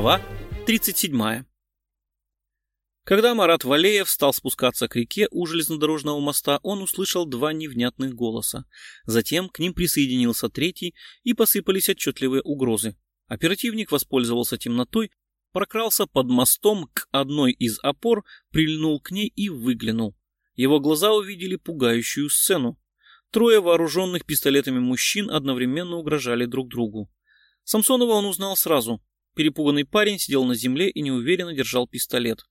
Глава 37. Когда Марат Валеев стал спускаться к реке у железнодорожного моста, он услышал два невнятных голоса. Затем к ним присоединился третий, и посыпались отчетливые угрозы. Оперативник воспользовался темнотой, прокрался под мостом к одной из опор, прильнул к ней и выглянул. Его глаза увидели пугающую сцену. Трое вооруженных пистолетами мужчин одновременно угрожали друг другу. Самсонова он узнал сразу. Перепуганный парень сидел на земле и неуверенно держал пистолет.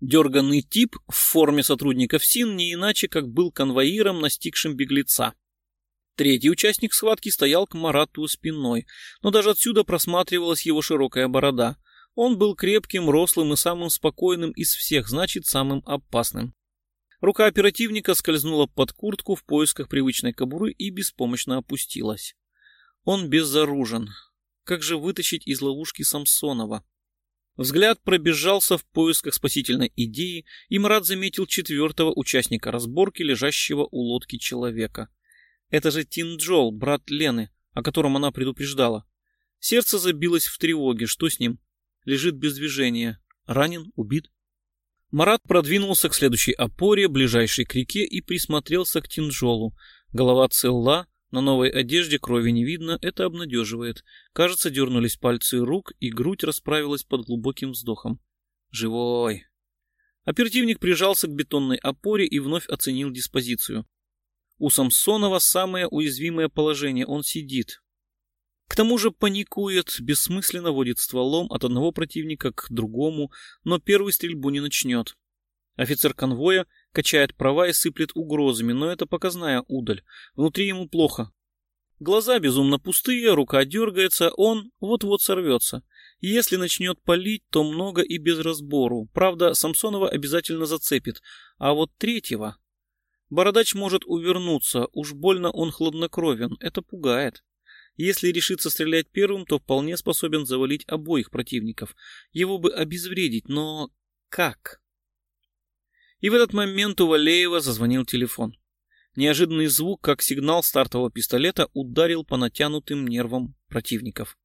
Дерганный тип в форме сотрудника ФСИН не иначе, как был конвоиром, настигшим беглеца. Третий участник схватки стоял к Марату спиной, но даже отсюда просматривалась его широкая борода. Он был крепким, рослым и самым спокойным из всех, значит, самым опасным. Рука оперативника скользнула под куртку в поисках привычной кобуры и беспомощно опустилась. Он безоружен. Как же вытащить из ловушки Самсонова? Взгляд пробежался в поисках спасительной идеи, и Марат заметил четвертого участника разборки, лежащего у лодки человека. Это же Тинджол, брат Лены, о котором она предупреждала. Сердце забилось в тревоге. Что с ним? Лежит без движения. Ранен? Убит? Марат продвинулся к следующей опоре, ближайшей к реке, и присмотрелся к Тинджолу. Голова цела, на новой одежде крови не видно, это обнадеживает. Кажется, дернулись пальцы рук, и грудь расправилась под глубоким вздохом. Живой. Оперативник прижался к бетонной опоре и вновь оценил диспозицию. У Самсонова самое уязвимое положение, он сидит. К тому же паникует, бессмысленно водит стволом от одного противника к другому, но первый стрельбу не начнет. Офицер конвоя качает права и сыплет угрозами, но это показная удаль. Внутри ему плохо. Глаза безумно пустые, рука дергается, он вот-вот сорвется. Если начнет палить, то много и без разбору. Правда, Самсонова обязательно зацепит. А вот третьего... Бородач может увернуться, уж больно он хладнокровен, это пугает. Если решится стрелять первым, то вполне способен завалить обоих противников. Его бы обезвредить, но как? И в этот момент у Валеева зазвонил телефон. Неожиданный звук, как сигнал стартового пистолета, ударил по натянутым нервам противников.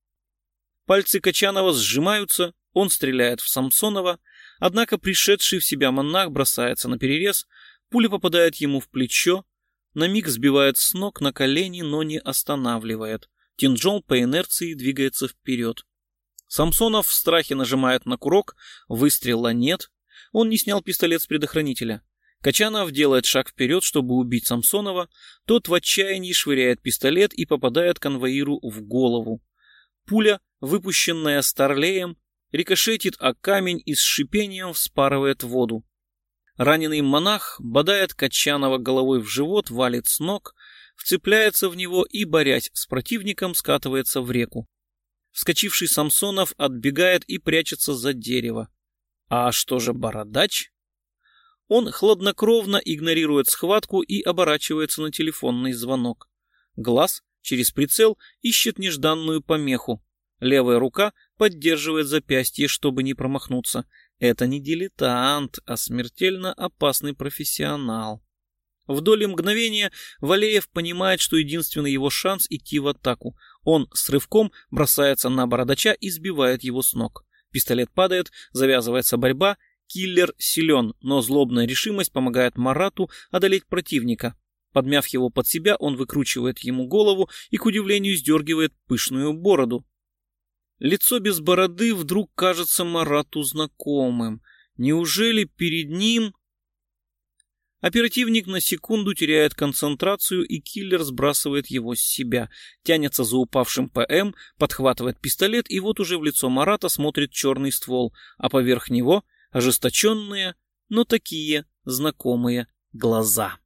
Пальцы Качанова сжимаются, он стреляет в Самсонова, однако пришедший в себя монах бросается на перерез, пуля попадает ему в плечо, на миг сбивает с ног на колени, но не останавливает. Тинджол по инерции двигается вперед. Самсонов в страхе нажимает на курок, выстрела нет, он не снял пистолет с предохранителя. Качанов делает шаг вперед, чтобы убить Самсонова. Тот в отчаянии швыряет пистолет и попадает конвоиру в голову. Пуля, выпущенная Старлеем, рикошетит о камень и с шипением вспарывает воду. Раненый монах бодает Качанова головой в живот, валит с ног, вцепляется в него и, борясь с противником, скатывается в реку. Вскочивший Самсонов отбегает и прячется за дерево. А что же бородач? Он хладнокровно игнорирует схватку и оборачивается на телефонный звонок. Глаз через прицел ищет нежданную помеху. Левая рука поддерживает запястье, чтобы не промахнуться. Это не дилетант, а смертельно опасный профессионал. В доли мгновения Валеев понимает, что единственный его шанс идти в атаку. Он с рывком бросается на бородача и сбивает его с ног. Пистолет падает, завязывается борьба. Киллер силен, но злобная решимость помогает Марату одолеть противника. Подмяв его под себя, он выкручивает ему голову и, к удивлению, сдергивает пышную бороду. Лицо без бороды вдруг кажется Марату знакомым. Неужели перед ним Оперативник на секунду теряет концентрацию, и киллер сбрасывает его с себя. Тянется за упавшим ПМ, подхватывает пистолет, и вот уже в лицо Марата смотрит черный ствол, а поверх него ожесточенные, но такие знакомые глаза.